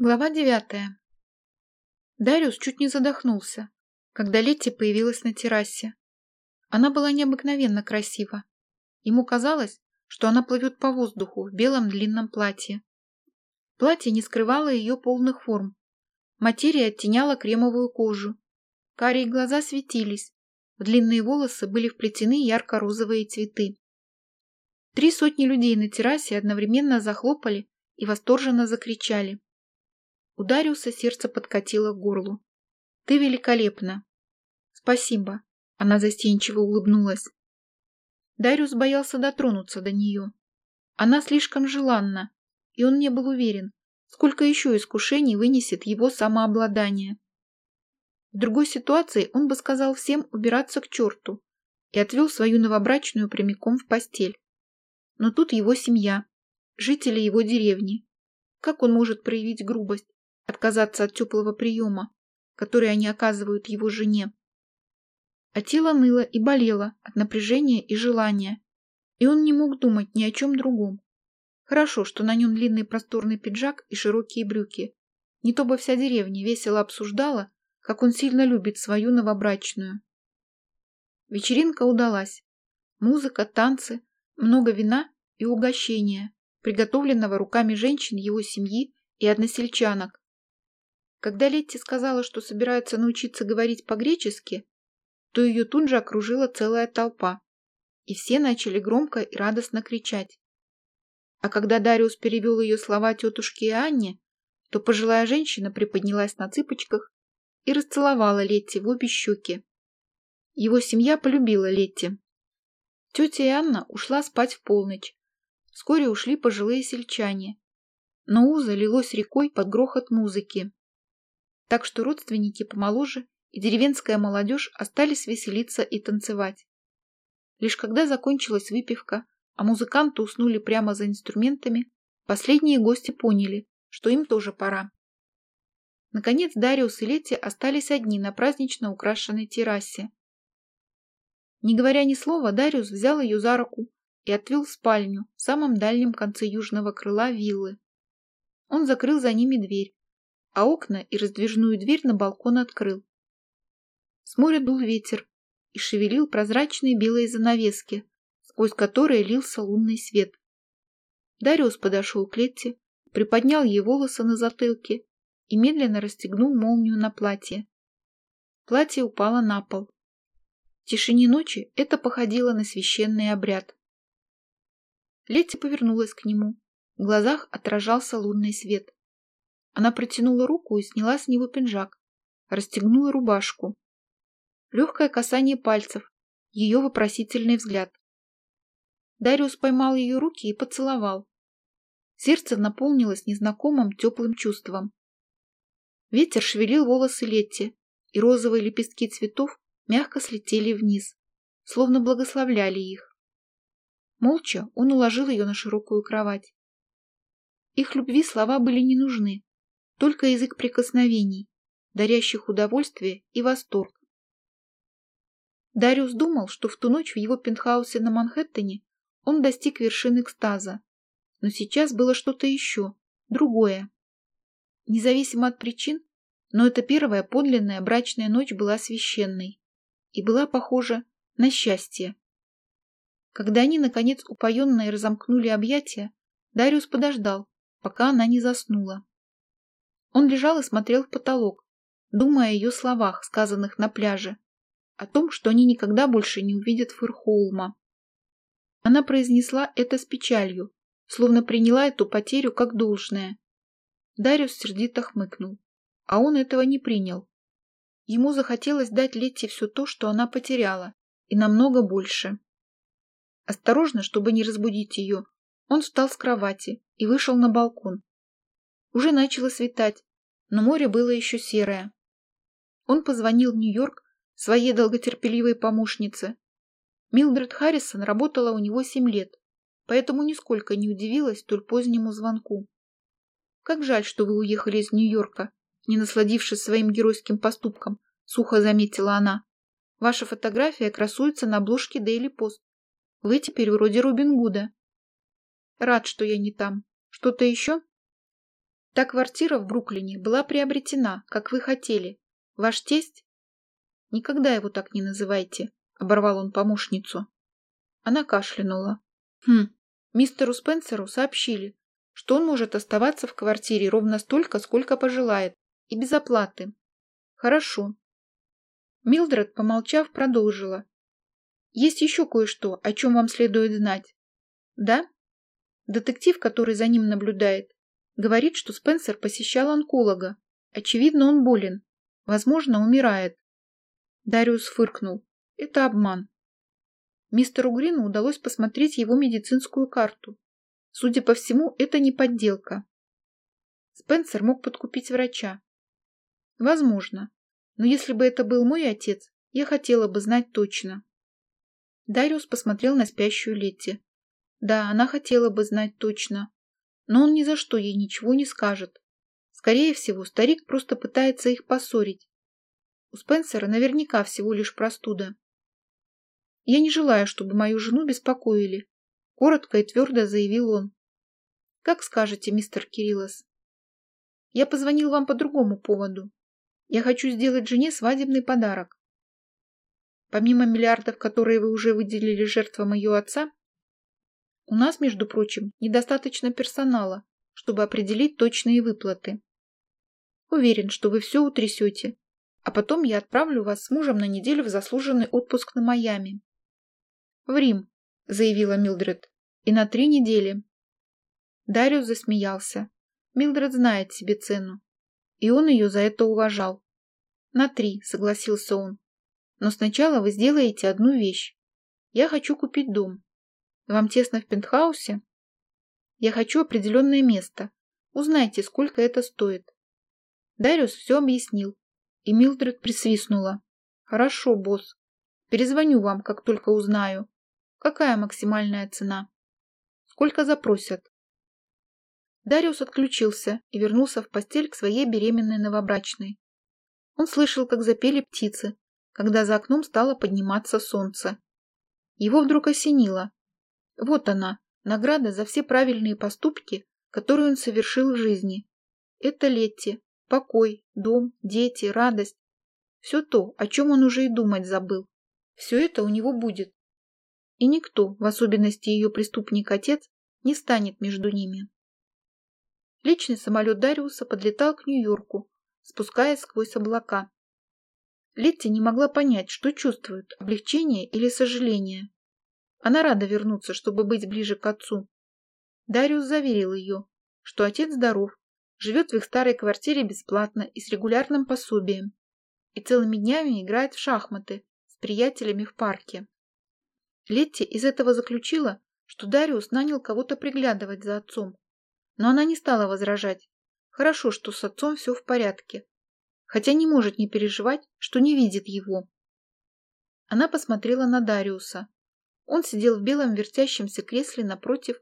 Глава девятая. Дариус чуть не задохнулся, когда Летти появилась на террасе. Она была необыкновенно красива. Ему казалось, что она плывет по воздуху в белом длинном платье. Платье не скрывало ее полных форм. Материя оттеняла кремовую кожу. Карие глаза светились. В длинные волосы были вплетены ярко-розовые цветы. Три сотни людей на террасе одновременно захлопали и восторженно закричали. У Дариуса сердце подкатило к горлу. «Ты великолепна!» «Спасибо!» Она застенчиво улыбнулась. Дариус боялся дотронуться до нее. Она слишком желанна, и он не был уверен, сколько еще искушений вынесет его самообладание. В другой ситуации он бы сказал всем убираться к черту и отвел свою новобрачную прямиком в постель. Но тут его семья, жители его деревни. Как он может проявить грубость? Отказаться от теплого приема, который они оказывают его жене. А тело ныло и болело от напряжения и желания, и он не мог думать ни о чем другом. Хорошо, что на нем длинный просторный пиджак и широкие брюки. Не то бы вся деревня весело обсуждала, как он сильно любит свою новобрачную. Вечеринка удалась. Музыка, танцы, много вина и угощения, приготовленного руками женщин его семьи и односельчанок, когда Летти сказала, что собирается научиться говорить по-гречески, то ее тут же окружила целая толпа, и все начали громко и радостно кричать. А когда Дариус перевел ее слова тетушке и Анне, то пожилая женщина приподнялась на цыпочках и расцеловала Летти в обе щеки. Его семья полюбила Летти. Тетя и Анна ушла спать в полночь. Вскоре ушли пожилые сельчане. Но уза лилось рекой под грохот музыки так что родственники помоложе и деревенская молодежь остались веселиться и танцевать. Лишь когда закончилась выпивка, а музыканты уснули прямо за инструментами, последние гости поняли, что им тоже пора. Наконец Дариус и Летти остались одни на празднично украшенной террасе. Не говоря ни слова, Дариус взял ее за руку и отвел в спальню в самом дальнем конце южного крыла виллы. Он закрыл за ними дверь, а окна и раздвижную дверь на балкон открыл. С моря дул ветер и шевелил прозрачные белые занавески, сквозь которые лился лунный свет. Дариус подошел к Летте, приподнял ей волосы на затылке и медленно расстегнул молнию на платье. Платье упало на пол. В тишине ночи это походило на священный обряд. Летти повернулась к нему. В глазах отражался лунный свет. Она протянула руку и сняла с него пинжак, расстегнула рубашку. Легкое касание пальцев, ее вопросительный взгляд. Дариус поймал ее руки и поцеловал. Сердце наполнилось незнакомым теплым чувством. Ветер шевелил волосы Летти, и розовые лепестки цветов мягко слетели вниз, словно благословляли их. Молча он уложил ее на широкую кровать. Их любви слова были не нужны только язык прикосновений, дарящих удовольствие и восторг. Дариус думал, что в ту ночь в его пентхаусе на Манхэттене он достиг вершины экстаза, но сейчас было что-то еще, другое. Независимо от причин, но эта первая подлинная брачная ночь была священной и была похожа на счастье. Когда они, наконец, упоенные разомкнули объятия, Дариус подождал, пока она не заснула. Он лежал и смотрел в потолок, думая о ее словах, сказанных на пляже, о том, что они никогда больше не увидят Фэрхолма. Она произнесла это с печалью, словно приняла эту потерю как должное. Дариус сердито хмыкнул, а он этого не принял. Ему захотелось дать Летти все то, что она потеряла, и намного больше. Осторожно, чтобы не разбудить ее, он встал с кровати и вышел на балкон, уже начало светать, но море было еще серое. Он позвонил в Нью-Йорк своей долготерпеливой помощнице. Милдред Харрисон работала у него семь лет, поэтому нисколько не удивилась столь позднему звонку. «Как жаль, что вы уехали из Нью-Йорка, не насладившись своим геройским поступком», — сухо заметила она. «Ваша фотография красуется на обложке Daily Post. Вы теперь вроде Робин Гуда». «Рад, что я не там. Что-то еще?» Та квартира в Бруклине была приобретена, как вы хотели. Ваш тесть? Никогда его так не называйте, оборвал он помощницу. Она кашлянула. Хм, мистеру Спенсеру сообщили, что он может оставаться в квартире ровно столько, сколько пожелает, и без оплаты. Хорошо. Милдред, помолчав, продолжила. Есть еще кое-что, о чем вам следует знать. Да? Детектив, который за ним наблюдает, говорит, что Спенсер посещал онколога. Очевидно, он болен. Возможно, умирает. Дариус фыркнул. Это обман. Мистеру Грину удалось посмотреть его медицинскую карту. Судя по всему, это не подделка. Спенсер мог подкупить врача. Возможно. Но если бы это был мой отец, я хотела бы знать точно. Дариус посмотрел на спящую Летти. Да, она хотела бы знать точно. Но он ни за что ей ничего не скажет. Скорее всего, старик просто пытается их поссорить. У Спенсера наверняка всего лишь простуда. Я не желаю, чтобы мою жену беспокоили, коротко и твердо заявил он. Как скажете, мистер Кириллос. Я позвонил вам по другому поводу. Я хочу сделать жене свадебный подарок. Помимо миллиардов, которые вы уже выделили жертвам ее отца, у нас, между прочим, недостаточно персонала, чтобы определить точные выплаты. Уверен, что вы все утрясете, а потом я отправлю вас с мужем на неделю в заслуженный отпуск на Майами. В Рим, заявила Милдред, и на три недели. Дариус засмеялся. Милдред знает себе цену и он ее за это уважал. «На три», — согласился он. «Но сначала вы сделаете одну вещь. Я хочу купить дом. Вам тесно в пентхаусе? Я хочу определенное место. Узнайте, сколько это стоит». Дариус все объяснил, и Милдред присвистнула. «Хорошо, босс. Перезвоню вам, как только узнаю. Какая максимальная цена? Сколько запросят?» Дариус отключился и вернулся в постель к своей беременной новобрачной. Он слышал, как запели птицы, когда за окном стало подниматься солнце. Его вдруг осенило. Вот она, награда за все правильные поступки, которые он совершил в жизни. Это Летти, покой, дом, дети, радость. Все то, о чем он уже и думать забыл. Все это у него будет. И никто, в особенности ее преступник-отец, не станет между ними. Личный самолет Дариуса подлетал к Нью-Йорку, спускаясь сквозь облака. Летти не могла понять, что чувствует – облегчение или сожаление. Она рада вернуться, чтобы быть ближе к отцу. Дариус заверил ее, что отец здоров, живет в их старой квартире бесплатно и с регулярным пособием, и целыми днями играет в шахматы с приятелями в парке. Летти из этого заключила, что Дариус нанял кого-то приглядывать за отцом, но она не стала возражать. Хорошо, что с отцом все в порядке. Хотя не может не переживать, что не видит его. Она посмотрела на Дариуса. Он сидел в белом вертящемся кресле напротив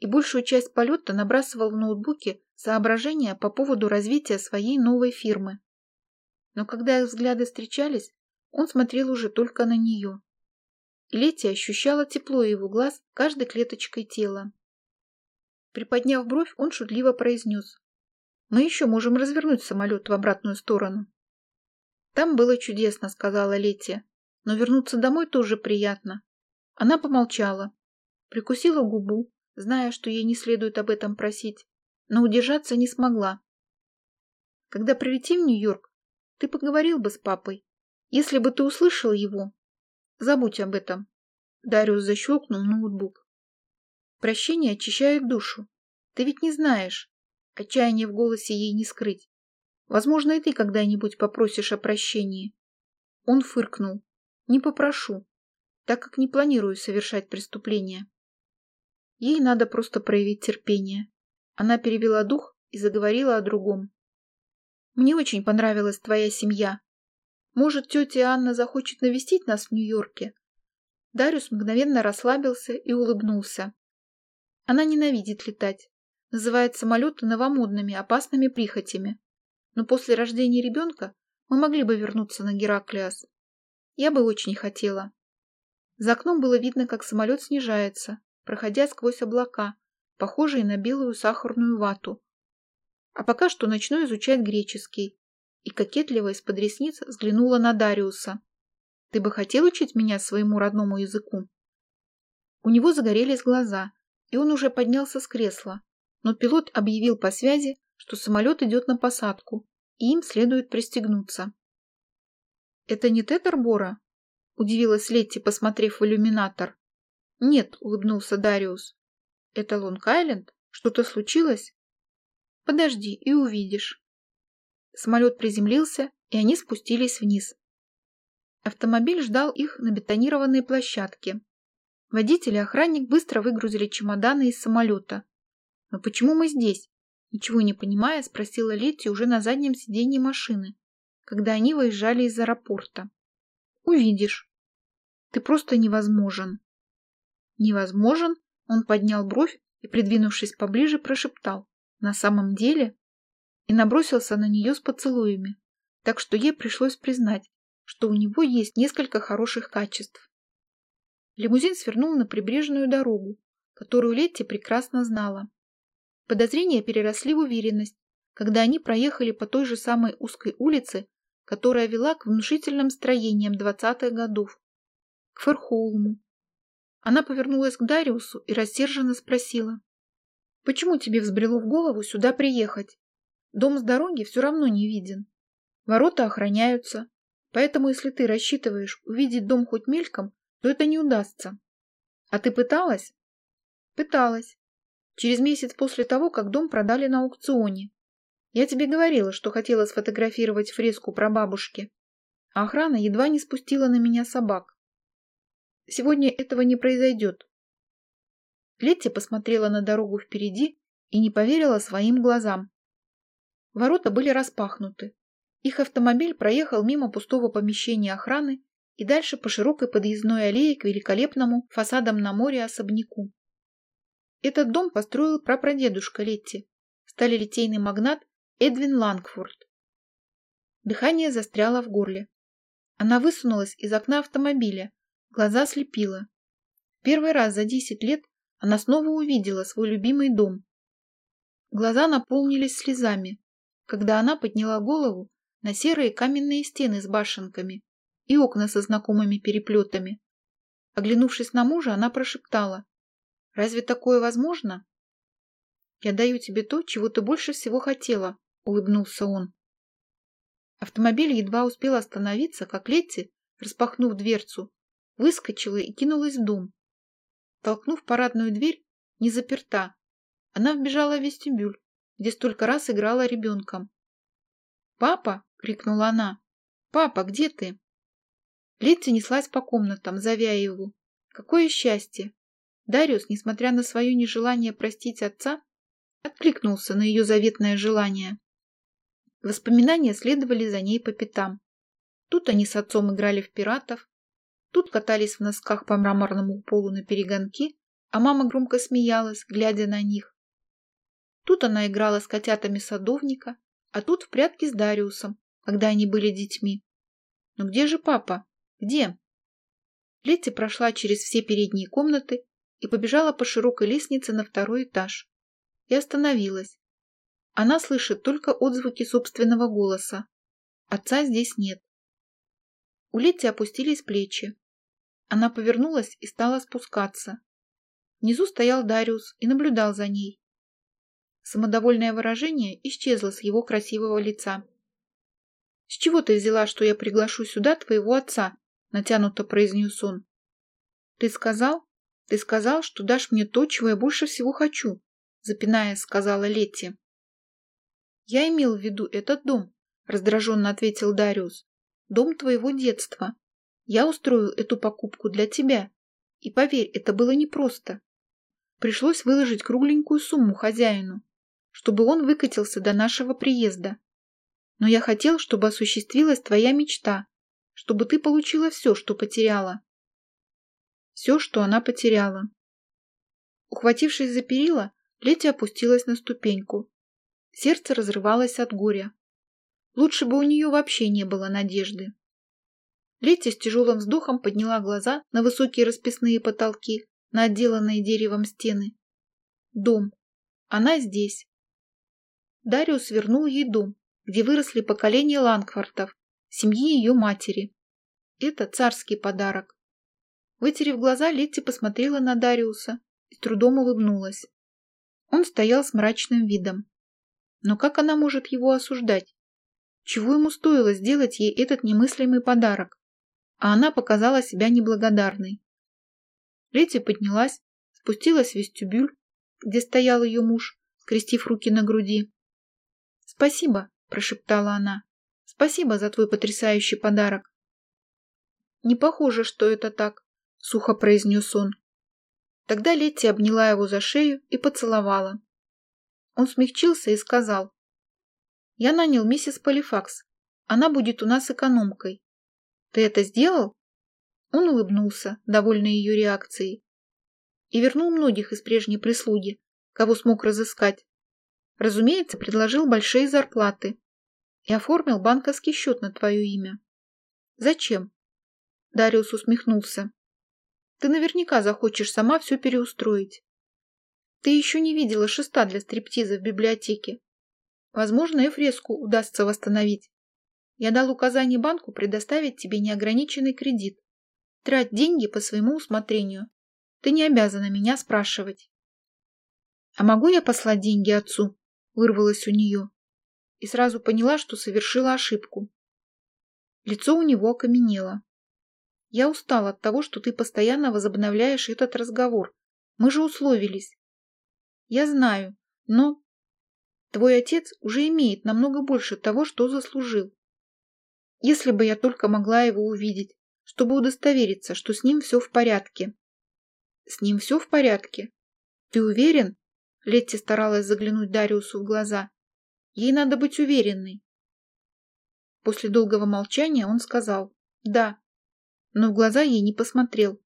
и большую часть полета набрасывал в ноутбуке соображения по поводу развития своей новой фирмы. Но когда их взгляды встречались, он смотрел уже только на нее. Лети ощущала тепло его глаз каждой клеточкой тела. Приподняв бровь, он шутливо произнес. «Мы еще можем развернуть самолет в обратную сторону». «Там было чудесно», — сказала Летия. «Но вернуться домой тоже приятно». Она помолчала, прикусила губу, зная, что ей не следует об этом просить, но удержаться не смогла. «Когда прилетим в Нью-Йорк, ты поговорил бы с папой. Если бы ты услышал его, забудь об этом». Дариус защелкнул ноутбук. Прощение очищает душу. Ты ведь не знаешь. Отчаяние в голосе ей не скрыть. Возможно, и ты когда-нибудь попросишь о прощении. Он фыркнул. Не попрошу, так как не планирую совершать преступление. Ей надо просто проявить терпение. Она перевела дух и заговорила о другом. Мне очень понравилась твоя семья. Может, тетя Анна захочет навестить нас в Нью-Йорке? Дариус мгновенно расслабился и улыбнулся. Она ненавидит летать. Называет самолеты новомодными, опасными прихотями. Но после рождения ребенка мы могли бы вернуться на Гераклиас. Я бы очень хотела. За окном было видно, как самолет снижается, проходя сквозь облака, похожие на белую сахарную вату. А пока что начну изучать греческий. И кокетливо из-под ресниц взглянула на Дариуса. Ты бы хотел учить меня своему родному языку? У него загорелись глаза, и он уже поднялся с кресла. Но пилот объявил по связи, что самолет идет на посадку, и им следует пристегнуться. «Это не Тетербора?» – удивилась Летти, посмотрев в иллюминатор. «Нет», – улыбнулся Дариус. «Это Лонг-Айленд? Что-то случилось?» «Подожди и увидишь». Самолет приземлился, и они спустились вниз. Автомобиль ждал их на бетонированной площадке. Водитель и охранник быстро выгрузили чемоданы из самолета. «Но почему мы здесь?» Ничего не понимая, спросила Летти уже на заднем сиденье машины, когда они выезжали из аэропорта. «Увидишь. Ты просто невозможен». «Невозможен?» Он поднял бровь и, придвинувшись поближе, прошептал. «На самом деле?» И набросился на нее с поцелуями, так что ей пришлось признать, что у него есть несколько хороших качеств. Лимузин свернул на прибрежную дорогу, которую Летти прекрасно знала. Подозрения переросли в уверенность, когда они проехали по той же самой узкой улице, которая вела к внушительным строениям двадцатых годов, к Ферхолму. Она повернулась к Дариусу и рассерженно спросила. «Почему тебе взбрело в голову сюда приехать? Дом с дороги все равно не виден. Ворота охраняются, поэтому если ты рассчитываешь увидеть дом хоть мельком, то это не удастся. А ты пыталась? Пыталась. Через месяц после того, как дом продали на аукционе. Я тебе говорила, что хотела сфотографировать фреску про бабушки. А охрана едва не спустила на меня собак. Сегодня этого не произойдет. Летти посмотрела на дорогу впереди и не поверила своим глазам. Ворота были распахнуты. Их автомобиль проехал мимо пустого помещения охраны и дальше по широкой подъездной аллее к великолепному фасадам на море особняку. Этот дом построил прапрадедушка Летти, сталелитейный магнат Эдвин Лангфорд. Дыхание застряло в горле. Она высунулась из окна автомобиля, глаза слепила. Первый раз за десять лет она снова увидела свой любимый дом. Глаза наполнились слезами, когда она подняла голову на серые каменные стены с башенками, и окна со знакомыми переплетами. Оглянувшись на мужа, она прошептала. «Разве такое возможно?» «Я даю тебе то, чего ты больше всего хотела», — улыбнулся он. Автомобиль едва успел остановиться, как Летти, распахнув дверцу, выскочила и кинулась в дом. Толкнув парадную дверь, не заперта, она вбежала в вестибюль, где столько раз играла ребенком. «Папа!» — крикнула она. «Папа, где ты?» Летти неслась по комнатам, зовя его. Какое счастье! Дариус, несмотря на свое нежелание простить отца, откликнулся на ее заветное желание. Воспоминания следовали за ней по пятам. Тут они с отцом играли в пиратов, тут катались в носках по мраморному полу на перегонки, а мама громко смеялась, глядя на них. Тут она играла с котятами садовника, а тут в прятки с Дариусом, когда они были детьми. Но где же папа? «Где?» Летти прошла через все передние комнаты и побежала по широкой лестнице на второй этаж. И остановилась. Она слышит только отзвуки собственного голоса. Отца здесь нет. У Летти опустились плечи. Она повернулась и стала спускаться. Внизу стоял Дариус и наблюдал за ней. Самодовольное выражение исчезло с его красивого лица. «С чего ты взяла, что я приглашу сюда твоего отца?» натянуто произнес он. Ты сказал? Ты сказал, что дашь мне то, чего я больше всего хочу, запинаясь, сказала Летти. Я имел в виду этот дом, раздраженно ответил Дариус. Дом твоего детства. Я устроил эту покупку для тебя. И поверь, это было непросто. Пришлось выложить кругленькую сумму хозяину, чтобы он выкатился до нашего приезда. Но я хотел, чтобы осуществилась твоя мечта, чтобы ты получила все, что потеряла. Все, что она потеряла. Ухватившись за перила, Лети опустилась на ступеньку. Сердце разрывалось от горя. Лучше бы у нее вообще не было надежды. Лети с тяжелым вздохом подняла глаза на высокие расписные потолки, на отделанные деревом стены. Дом. Она здесь. Дариус вернул ей дом, где выросли поколения Лангфортов, семьи ее матери. Это царский подарок. Вытерев глаза, Летти посмотрела на Дариуса и с трудом улыбнулась. Он стоял с мрачным видом. Но как она может его осуждать? Чего ему стоило сделать ей этот немыслимый подарок? А она показала себя неблагодарной. Летти поднялась, спустилась в вестибюль, где стоял ее муж, скрестив руки на груди. «Спасибо», – прошептала она. «Спасибо за твой потрясающий подарок». «Не похоже, что это так», – сухо произнес он. Тогда Летти обняла его за шею и поцеловала. Он смягчился и сказал. «Я нанял миссис Полифакс. Она будет у нас экономкой. Ты это сделал?» Он улыбнулся, довольный ее реакцией, и вернул многих из прежней прислуги, кого смог разыскать. Разумеется, предложил большие зарплаты и оформил банковский счет на твое имя. Зачем? Дариус усмехнулся. Ты наверняка захочешь сама все переустроить. Ты еще не видела шеста для стриптиза в библиотеке. Возможно, и фреску удастся восстановить. Я дал указание банку предоставить тебе неограниченный кредит. Трать деньги по своему усмотрению. Ты не обязана меня спрашивать. А могу я послать деньги отцу? Вырвалось у нее. И сразу поняла, что совершила ошибку. Лицо у него окаменело. Я устал от того, что ты постоянно возобновляешь этот разговор. Мы же условились. Я знаю, но... Твой отец уже имеет намного больше того, что заслужил. Если бы я только могла его увидеть, чтобы удостовериться, что с ним все в порядке. С ним все в порядке? Ты уверен? Летти старалась заглянуть Дариусу в глаза. Ей надо быть уверенной. После долгого молчания он сказал «Да» но в глаза ей не посмотрел.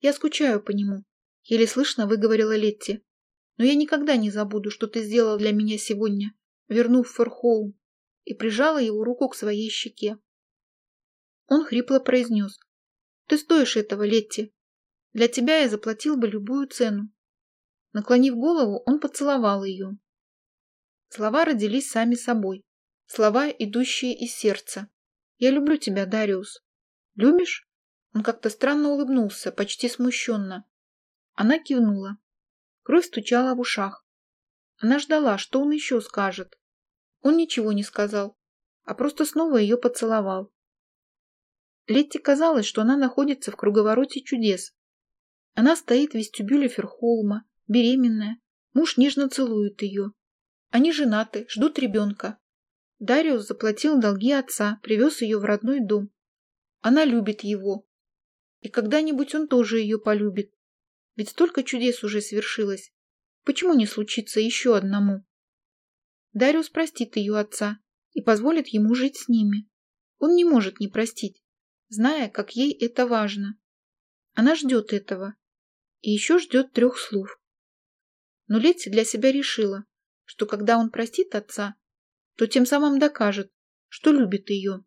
«Я скучаю по нему», — еле слышно выговорила Летти. «Но я никогда не забуду, что ты сделал для меня сегодня, вернув Ферхоум, и прижала его руку к своей щеке». Он хрипло произнес. «Ты стоишь этого, Летти. Для тебя я заплатил бы любую цену». Наклонив голову, он поцеловал ее. Слова родились сами собой. Слова, идущие из сердца. «Я люблю тебя, Дариус. Любишь?» Он как-то странно улыбнулся, почти смущенно. Она кивнула. Кровь стучала в ушах. Она ждала, что он еще скажет. Он ничего не сказал, а просто снова ее поцеловал. Летти казалось, что она находится в круговороте чудес. Она стоит в вестибюле Ферхолма, беременная. Муж нежно целует ее. Они женаты, ждут ребенка. Дариус заплатил долги отца, привез ее в родной дом. Она любит его. И когда-нибудь он тоже ее полюбит. Ведь столько чудес уже свершилось. Почему не случится еще одному? Дариус простит ее отца и позволит ему жить с ними. Он не может не простить, зная, как ей это важно. Она ждет этого. И еще ждет трех слов. Но Летти для себя решила, что когда он простит отца, то тем самым докажет, что любит ее.